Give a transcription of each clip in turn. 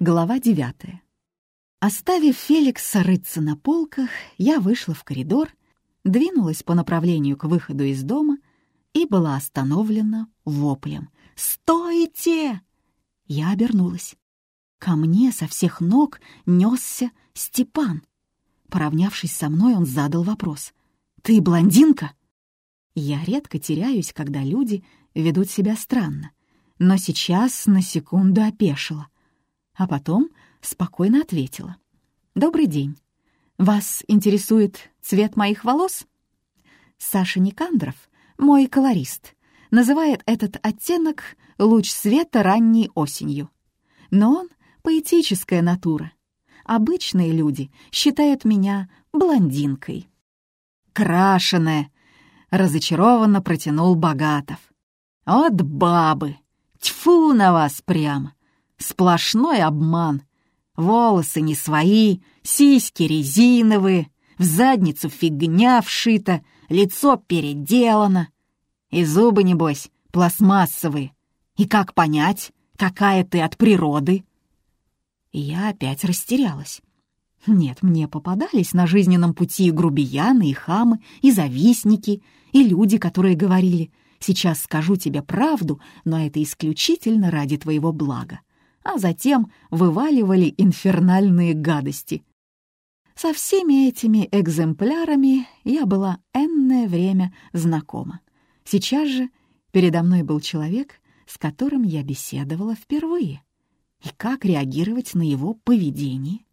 Глава девятая. Оставив Феликса рыться на полках, я вышла в коридор, двинулась по направлению к выходу из дома и была остановлена воплем. «Стойте!» Я обернулась. Ко мне со всех ног несся Степан. Поравнявшись со мной, он задал вопрос. «Ты блондинка?» Я редко теряюсь, когда люди ведут себя странно, но сейчас на секунду опешила — а потом спокойно ответила. «Добрый день. Вас интересует цвет моих волос?» Саша Никандров, мой колорист, называет этот оттенок «луч света ранней осенью». Но он — поэтическая натура. Обычные люди считают меня блондинкой. «Крашеная!» — разочарованно протянул Богатов. «От бабы! Тьфу на вас прямо! Сплошной обман. Волосы не свои, сиськи резиновые, в задницу фигня вшита, лицо переделано. И зубы, небось, пластмассовые. И как понять, какая ты от природы? И я опять растерялась. Нет, мне попадались на жизненном пути и грубияны, и хамы, и завистники, и люди, которые говорили «Сейчас скажу тебе правду, но это исключительно ради твоего блага» а затем вываливали инфернальные гадости. Со всеми этими экземплярами я была энное время знакома. Сейчас же передо мной был человек, с которым я беседовала впервые. И как реагировать на его поведение?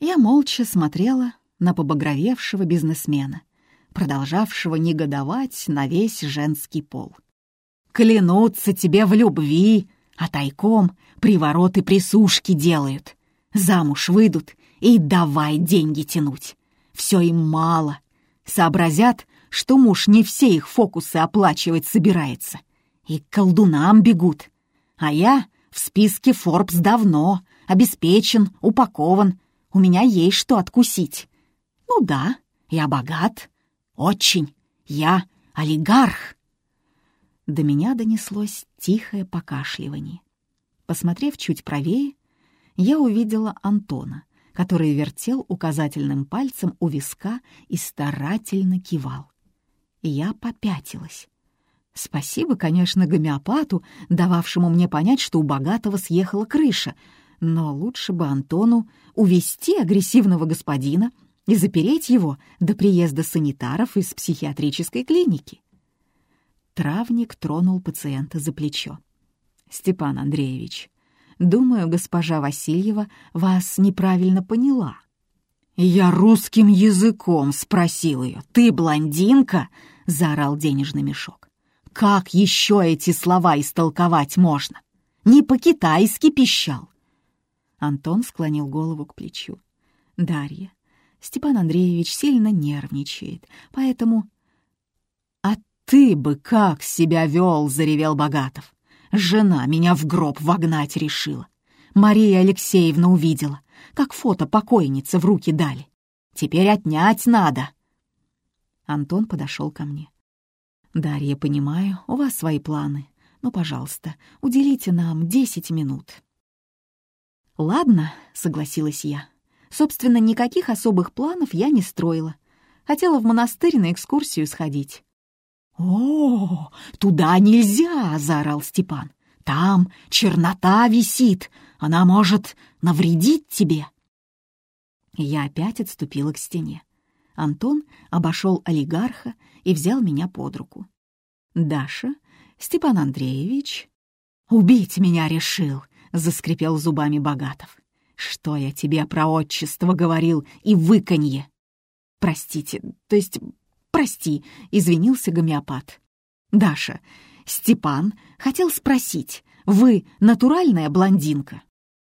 Я молча смотрела на побагровевшего бизнесмена, продолжавшего негодовать на весь женский пол. «Клянутся тебе в любви!» А тайком привороты присушки делают. Замуж выйдут и давай деньги тянуть. Все им мало. Сообразят, что муж не все их фокусы оплачивать собирается. И к колдунам бегут. А я в списке Forbes давно, обеспечен, упакован. У меня есть что откусить. Ну да, я богат. Очень. Я олигарх. До меня донеслось тихое покашливание. Посмотрев чуть правее, я увидела Антона, который вертел указательным пальцем у виска и старательно кивал. Я попятилась. Спасибо, конечно, гомеопату, дававшему мне понять, что у богатого съехала крыша, но лучше бы Антону увести агрессивного господина и запереть его до приезда санитаров из психиатрической клиники. Травник тронул пациента за плечо. «Степан Андреевич, думаю, госпожа Васильева вас неправильно поняла». «Я русским языком спросил ее. Ты блондинка?» — заорал денежный мешок. «Как еще эти слова истолковать можно? Не по-китайски пищал». Антон склонил голову к плечу. «Дарья, Степан Андреевич сильно нервничает, поэтому «Ты бы как себя вел!» — заревел Богатов. «Жена меня в гроб вогнать решила. Мария Алексеевна увидела, как фото покойницы в руки дали. Теперь отнять надо!» Антон подошел ко мне. «Дарья, понимаю, у вас свои планы, но, пожалуйста, уделите нам десять минут». «Ладно», — согласилась я. Собственно, никаких особых планов я не строила. Хотела в монастырь на экскурсию сходить. «О, туда нельзя!» — заорал Степан. «Там чернота висит, она может навредить тебе». Я опять отступила к стене. Антон обошел олигарха и взял меня под руку. «Даша, Степан Андреевич...» «Убить меня решил!» — заскрипел зубами Богатов. «Что я тебе про отчество говорил и выканье?» «Простите, то есть «Прости», — извинился гомеопат. «Даша, Степан хотел спросить, вы натуральная блондинка?»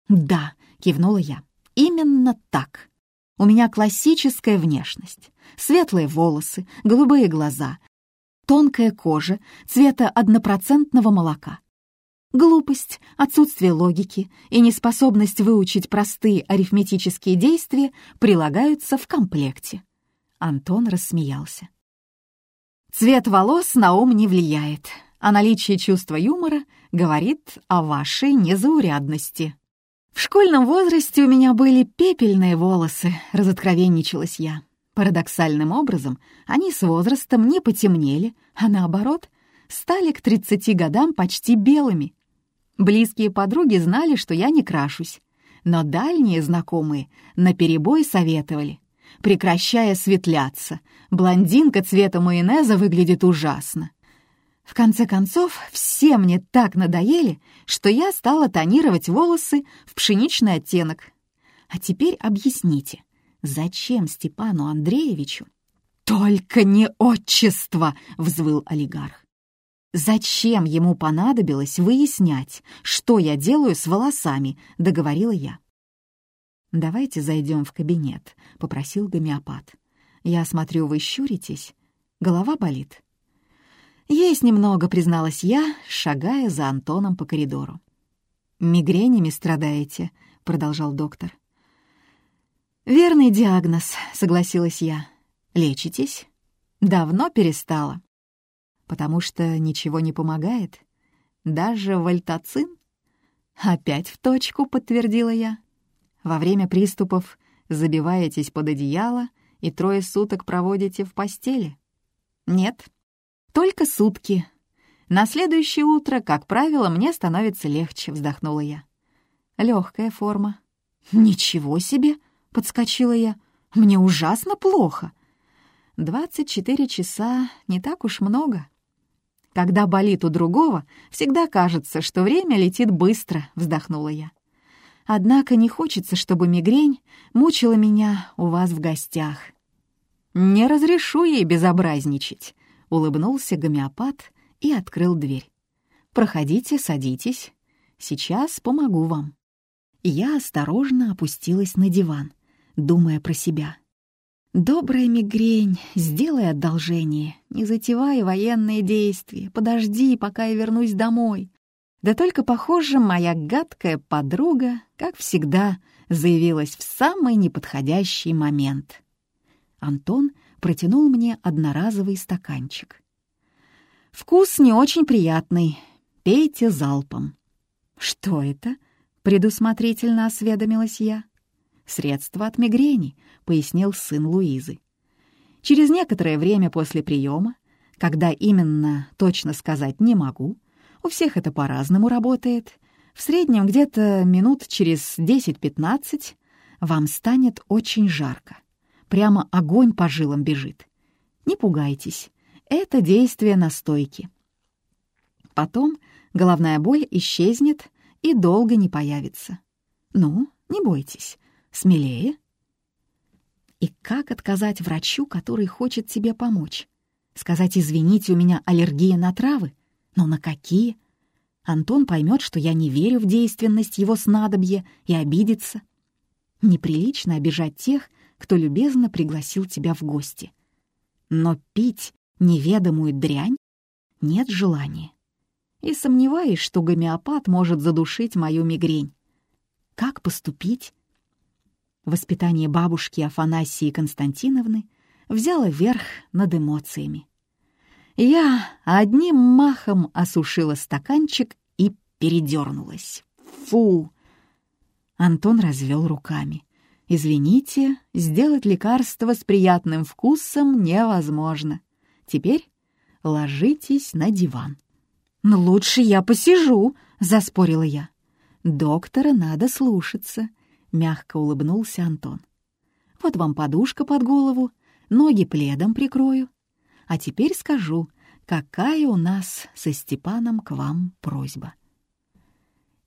«Да», — кивнула я, — «именно так. У меня классическая внешность. Светлые волосы, голубые глаза, тонкая кожа цвета однопроцентного молока. Глупость, отсутствие логики и неспособность выучить простые арифметические действия прилагаются в комплекте. Антон рассмеялся. Цвет волос на ум не влияет, а наличие чувства юмора говорит о вашей незаурядности. В школьном возрасте у меня были пепельные волосы, разоткровенничалась я. Парадоксальным образом, они с возрастом не потемнели, а наоборот, стали к 30 годам почти белыми. Близкие подруги знали, что я не крашусь, но дальние знакомые наперебой советовали. Прекращая светляться, блондинка цвета майонеза выглядит ужасно. В конце концов, все мне так надоели, что я стала тонировать волосы в пшеничный оттенок. А теперь объясните, зачем Степану Андреевичу? «Только не отчество!» — взвыл олигарх. «Зачем ему понадобилось выяснять, что я делаю с волосами?» — договорила я. «Давайте зайдем в кабинет», — попросил гомеопат. «Я смотрю, вы щуритесь. Голова болит?» «Есть немного», — призналась я, шагая за Антоном по коридору. «Мигренями страдаете», — продолжал доктор. «Верный диагноз», — согласилась я. «Лечитесь?» «Давно перестала». «Потому что ничего не помогает? Даже вольтацин?» «Опять в точку», — подтвердила я. «Во время приступов забиваетесь под одеяло и трое суток проводите в постели?» «Нет, только сутки. На следующее утро, как правило, мне становится легче», — вздохнула я. Легкая форма». «Ничего себе!» — подскочила я. «Мне ужасно плохо». «Двадцать четыре часа не так уж много». «Когда болит у другого, всегда кажется, что время летит быстро», — вздохнула я. «Однако не хочется, чтобы мигрень мучила меня у вас в гостях». «Не разрешу ей безобразничать», — улыбнулся гомеопат и открыл дверь. «Проходите, садитесь. Сейчас помогу вам». Я осторожно опустилась на диван думая про себя. «Добрая мигрень, сделай одолжение, не затевай военные действия, подожди, пока я вернусь домой». Да только, похоже, моя гадкая подруга, как всегда, заявилась в самый неподходящий момент. Антон протянул мне одноразовый стаканчик. «Вкус не очень приятный. Пейте залпом». «Что это?» — предусмотрительно осведомилась я. «Средство от мигрени», — пояснил сын Луизы. Через некоторое время после приема, когда именно точно сказать не могу, у всех это по-разному работает, в среднем где-то минут через 10-15 вам станет очень жарко. Прямо огонь по жилам бежит. Не пугайтесь, это действие настойки. Потом головная боль исчезнет и долго не появится. Ну, не бойтесь, Смелее. И как отказать врачу, который хочет тебе помочь? Сказать «извините, у меня аллергия на травы»? Но на какие? Антон поймет, что я не верю в действенность его снадобья и обидится. Неприлично обижать тех, кто любезно пригласил тебя в гости. Но пить неведомую дрянь нет желания. И сомневаюсь, что гомеопат может задушить мою мигрень. Как поступить? Воспитание бабушки Афанасии Константиновны взяло верх над эмоциями. Я одним махом осушила стаканчик и передернулась. Фу! Антон развел руками. «Извините, сделать лекарство с приятным вкусом невозможно. Теперь ложитесь на диван». «Но лучше я посижу», — заспорила я. «Доктора надо слушаться. — мягко улыбнулся Антон. «Вот вам подушка под голову, ноги пледом прикрою. А теперь скажу, какая у нас со Степаном к вам просьба».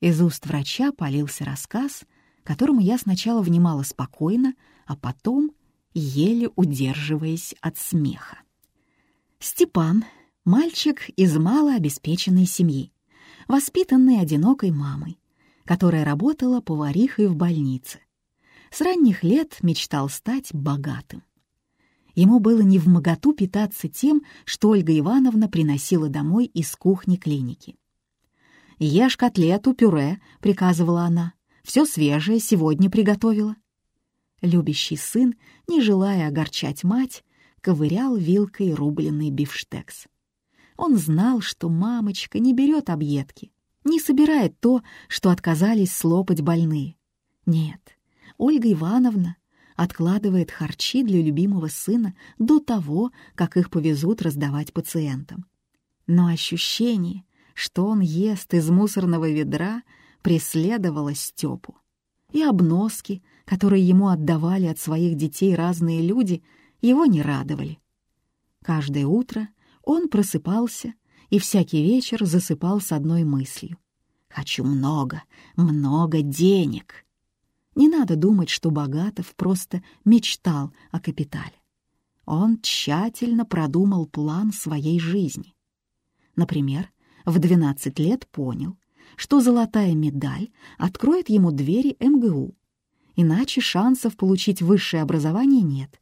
Из уст врача полился рассказ, которому я сначала внимала спокойно, а потом еле удерживаясь от смеха. Степан — мальчик из малообеспеченной семьи, воспитанный одинокой мамой которая работала поварихой в больнице. С ранних лет мечтал стать богатым. Ему было не в моготу питаться тем, что Ольга Ивановна приносила домой из кухни клиники. «Ешь котлету, пюре», — приказывала она. «Все свежее сегодня приготовила». Любящий сын, не желая огорчать мать, ковырял вилкой рубленый бифштекс. Он знал, что мамочка не берет объедки, не собирает то, что отказались слопать больные. Нет, Ольга Ивановна откладывает харчи для любимого сына до того, как их повезут раздавать пациентам. Но ощущение, что он ест из мусорного ведра, преследовало Степу. И обноски, которые ему отдавали от своих детей разные люди, его не радовали. Каждое утро он просыпался и всякий вечер засыпал с одной мыслью. «Хочу много, много денег». Не надо думать, что Богатов просто мечтал о капитале. Он тщательно продумал план своей жизни. Например, в 12 лет понял, что золотая медаль откроет ему двери МГУ. Иначе шансов получить высшее образование нет.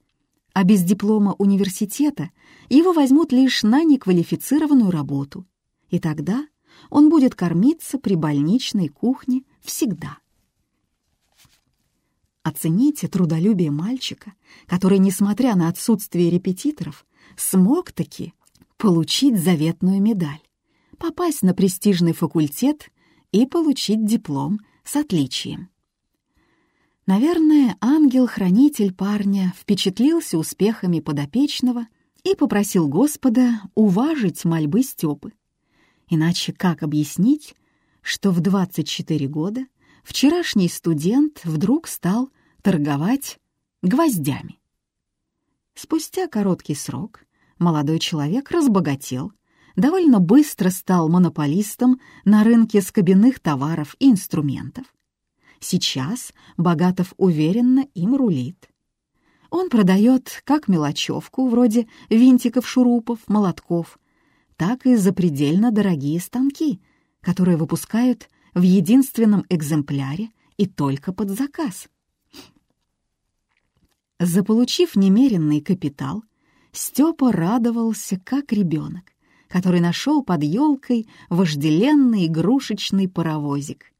А без диплома университета его возьмут лишь на неквалифицированную работу. И тогда он будет кормиться при больничной кухне всегда. Оцените трудолюбие мальчика, который, несмотря на отсутствие репетиторов, смог таки получить заветную медаль, попасть на престижный факультет и получить диплом с отличием. Наверное, ангел-хранитель парня впечатлился успехами подопечного и попросил Господа уважить мольбы Степы. Иначе как объяснить, что в 24 года вчерашний студент вдруг стал торговать гвоздями? Спустя короткий срок молодой человек разбогател, довольно быстро стал монополистом на рынке скобяных товаров и инструментов. Сейчас Богатов уверенно им рулит. Он продает как мелочевку, вроде винтиков-шурупов, молотков, так и запредельно дорогие станки, которые выпускают в единственном экземпляре и только под заказ. Заполучив немеренный капитал, Степа радовался как ребенок, который нашел под елкой вожделенный игрушечный паровозик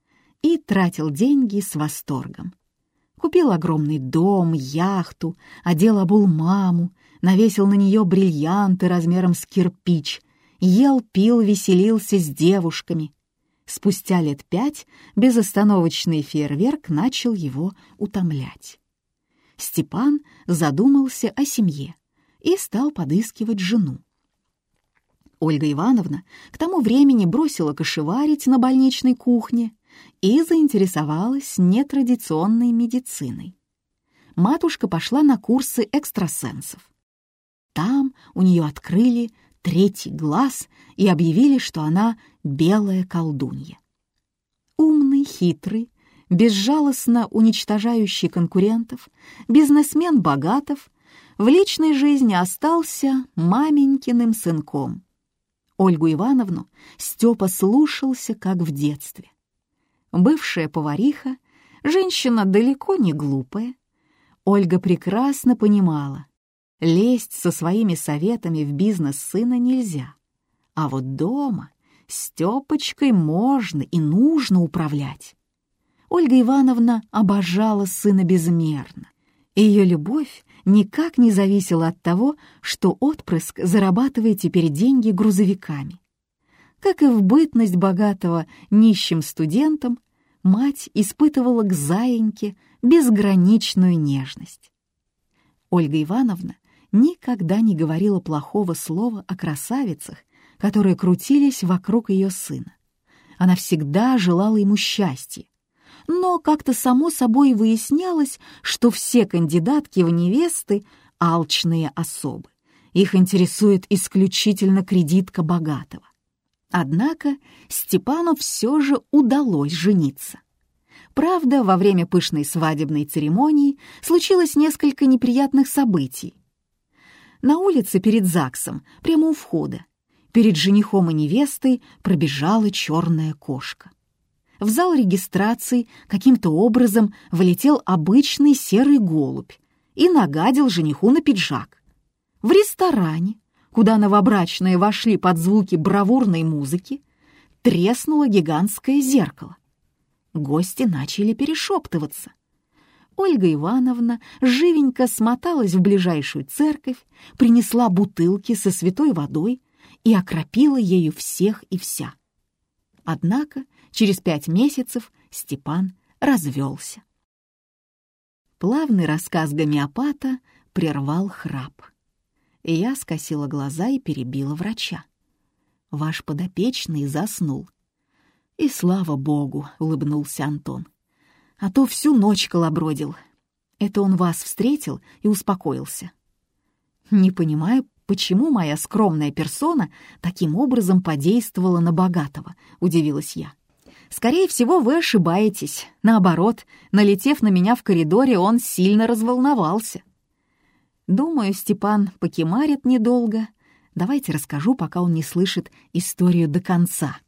и тратил деньги с восторгом. Купил огромный дом, яхту, одел обул маму, навесил на нее бриллианты размером с кирпич, ел, пил, веселился с девушками. Спустя лет пять безостановочный фейерверк начал его утомлять. Степан задумался о семье и стал подыскивать жену. Ольга Ивановна к тому времени бросила кошеварить на больничной кухне и заинтересовалась нетрадиционной медициной. Матушка пошла на курсы экстрасенсов. Там у нее открыли третий глаз и объявили, что она белая колдунья. Умный, хитрый, безжалостно уничтожающий конкурентов, бизнесмен Богатов в личной жизни остался маменькиным сынком. Ольгу Ивановну Степа слушался, как в детстве. Бывшая повариха, женщина далеко не глупая, Ольга прекрасно понимала, лезть со своими советами в бизнес сына нельзя. А вот дома Степочкой можно и нужно управлять. Ольга Ивановна обожала сына безмерно. Ее любовь никак не зависела от того, что отпрыск зарабатывает теперь деньги грузовиками. Как и в бытность богатого нищим студентом, мать испытывала к заиньке безграничную нежность. Ольга Ивановна никогда не говорила плохого слова о красавицах, которые крутились вокруг ее сына. Она всегда желала ему счастья, но как-то само собой выяснялось, что все кандидатки в невесты — алчные особы. Их интересует исключительно кредитка богатого. Однако Степану все же удалось жениться. Правда, во время пышной свадебной церемонии случилось несколько неприятных событий. На улице перед ЗАГСом, прямо у входа, перед женихом и невестой пробежала черная кошка в зал регистрации каким-то образом влетел обычный серый голубь и нагадил жениху на пиджак. В ресторане, куда новобрачные вошли под звуки бравурной музыки, треснуло гигантское зеркало. Гости начали перешептываться. Ольга Ивановна живенько смоталась в ближайшую церковь, принесла бутылки со святой водой и окропила ею всех и вся. Однако Через пять месяцев Степан развелся. Плавный рассказ гомеопата прервал храп. Я скосила глаза и перебила врача. Ваш подопечный заснул. «И слава богу!» — улыбнулся Антон. «А то всю ночь колобродил. Это он вас встретил и успокоился». «Не понимаю, почему моя скромная персона таким образом подействовала на богатого», — удивилась я. «Скорее всего, вы ошибаетесь. Наоборот, налетев на меня в коридоре, он сильно разволновался». «Думаю, Степан покемарит недолго. Давайте расскажу, пока он не слышит историю до конца».